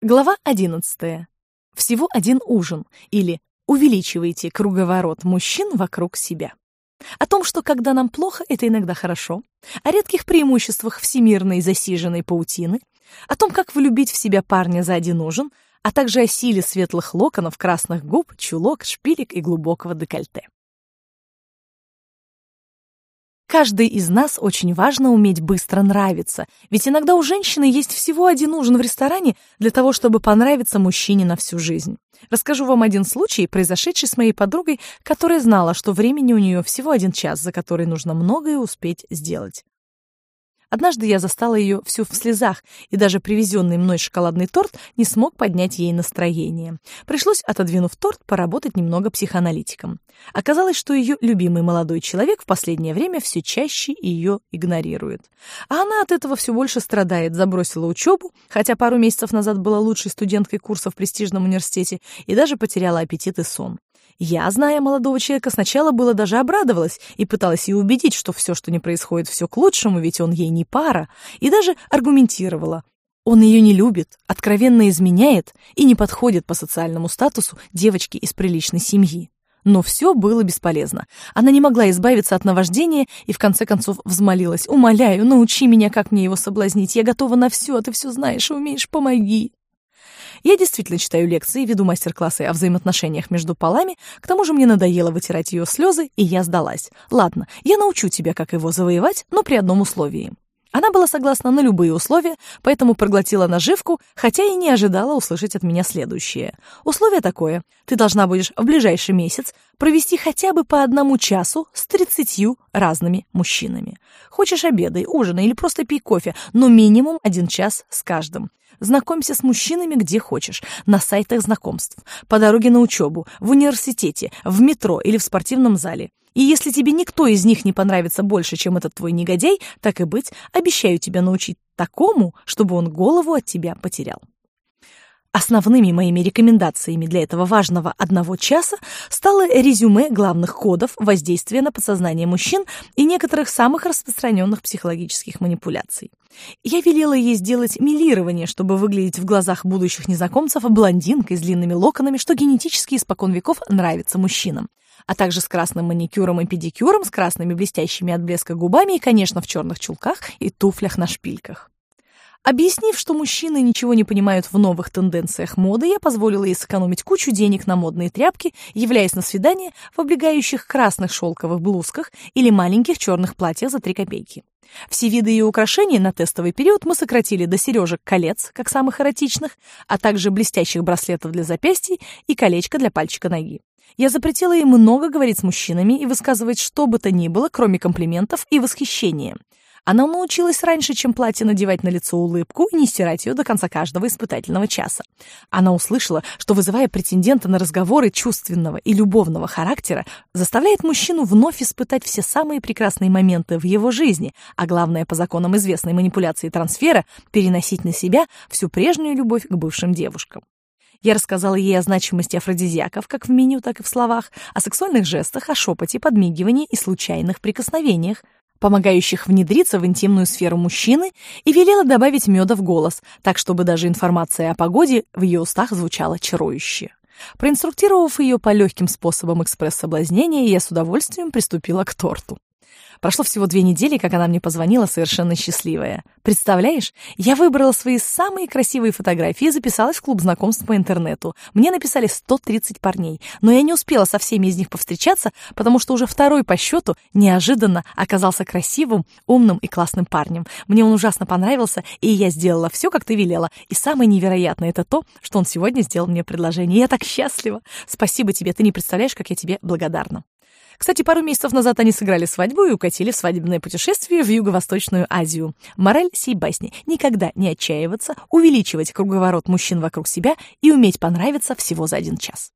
Глава 11. Всего один ужин или увеличивайте круговорот мужчин вокруг себя. О том, что когда нам плохо, это иногда хорошо, о редких преимуществах всемирной засиженной паутины, о том, как влюбить в себя парня за один ужин, а также о силе светлых локонов, красных губ, чулок, шпилек и глубокого декольте. Каждый из нас очень важно уметь быстро нравиться, ведь иногда у женщины есть всего один ужин в ресторане для того, чтобы понравиться мужчине на всю жизнь. Расскажу вам один случай, произошедший с моей подругой, которая знала, что времени у нее всего один час, за который нужно многое успеть сделать. Однажды я застала ее всю в слезах, и даже привезенный мной шоколадный торт не смог поднять ей настроение. Пришлось, отодвинув торт, поработать немного психоаналитиком. Оказалось, что ее любимый молодой человек в последнее время все чаще ее игнорирует. А она от этого все больше страдает, забросила учебу, хотя пару месяцев назад была лучшей студенткой курса в престижном университете, и даже потеряла аппетит и сон. Я, зная молодого человека, сначала было даже обрадовалась и пыталась ее убедить, что все, что не происходит, все к лучшему, ведь он ей не пара, и даже аргументировала. Он ее не любит, откровенно изменяет и не подходит по социальному статусу девочки из приличной семьи. Но все было бесполезно. Она не могла избавиться от наваждения и в конце концов взмолилась. «Умоляю, научи меня, как мне его соблазнить. Я готова на все, а ты все знаешь и умеешь, помоги». Я действительно читаю лекции, веду мастер-классы о взаимоотношениях между полами, к тому же мне надоело вытирать ее слезы, и я сдалась. Ладно, я научу тебя, как его завоевать, но при одном условии. Она была согласна на любые условия, поэтому проглотила наживку, хотя и не ожидала услышать от меня следующее. Условие такое. Ты должна будешь в ближайший месяц провести хотя бы по одному часу с тридцатью разными мужчинами. Хочешь обедай, ужинай или просто пей кофе, но минимум один час с каждым. Знакомься с мужчинами где хочешь, на сайтах знакомств, по дороге на учебу, в университете, в метро или в спортивном зале. И если тебе никто из них не понравится больше, чем этот твой негодяй, так и быть, обещаю тебя научить такому, чтобы он голову от тебя потерял. Основными моими рекомендациями для этого важного одного часа стало резюме главных кодов воздействия на подсознание мужчин и некоторых самых распространенных психологических манипуляций. Я велела ей сделать милирование, чтобы выглядеть в глазах будущих незнакомцев блондинкой с длинными локонами, что генетически испокон веков нравится мужчинам а также с красным маникюром и педикюром, с красными блестящими от блеска губами и, конечно, в черных чулках и туфлях на шпильках. Объяснив, что мужчины ничего не понимают в новых тенденциях моды, я позволила ей сэкономить кучу денег на модные тряпки, являясь на свидание в облегающих красных шелковых блузках или маленьких черных платьях за три копейки. Все виды ее украшений на тестовый период мы сократили до сережек колец, как самых эротичных, а также блестящих браслетов для запястий и колечка для пальчика ноги. Я запретила ей много говорить с мужчинами и высказывать что бы то ни было, кроме комплиментов и восхищения. Она научилась раньше, чем платье надевать на лицо улыбку и не стирать ее до конца каждого испытательного часа. Она услышала, что, вызывая претендента на разговоры чувственного и любовного характера, заставляет мужчину вновь испытать все самые прекрасные моменты в его жизни, а главное, по законам известной манипуляции трансфера, переносить на себя всю прежнюю любовь к бывшим девушкам. Я рассказала ей о значимости афродизиаков как в меню, так и в словах, о сексуальных жестах, о шепоте, подмигивании и случайных прикосновениях, помогающих внедриться в интимную сферу мужчины, и велела добавить меда в голос, так чтобы даже информация о погоде в ее устах звучала чарующе. Проинструктировав ее по легким способам экспресс-соблазнения, я с удовольствием приступила к торту. Прошло всего две недели, как она мне позвонила совершенно счастливая. Представляешь, я выбрала свои самые красивые фотографии и записалась в клуб знакомств по интернету. Мне написали 130 парней, но я не успела со всеми из них повстречаться, потому что уже второй по счету неожиданно оказался красивым, умным и классным парнем. Мне он ужасно понравился, и я сделала все, как ты велела. И самое невероятное это то, что он сегодня сделал мне предложение. Я так счастлива. Спасибо тебе, ты не представляешь, как я тебе благодарна. Кстати, пару месяцев назад они сыграли свадьбу и укатили в свадебное путешествие в Юго-Восточную Азию. Мораль сей басни — никогда не отчаиваться, увеличивать круговорот мужчин вокруг себя и уметь понравиться всего за один час.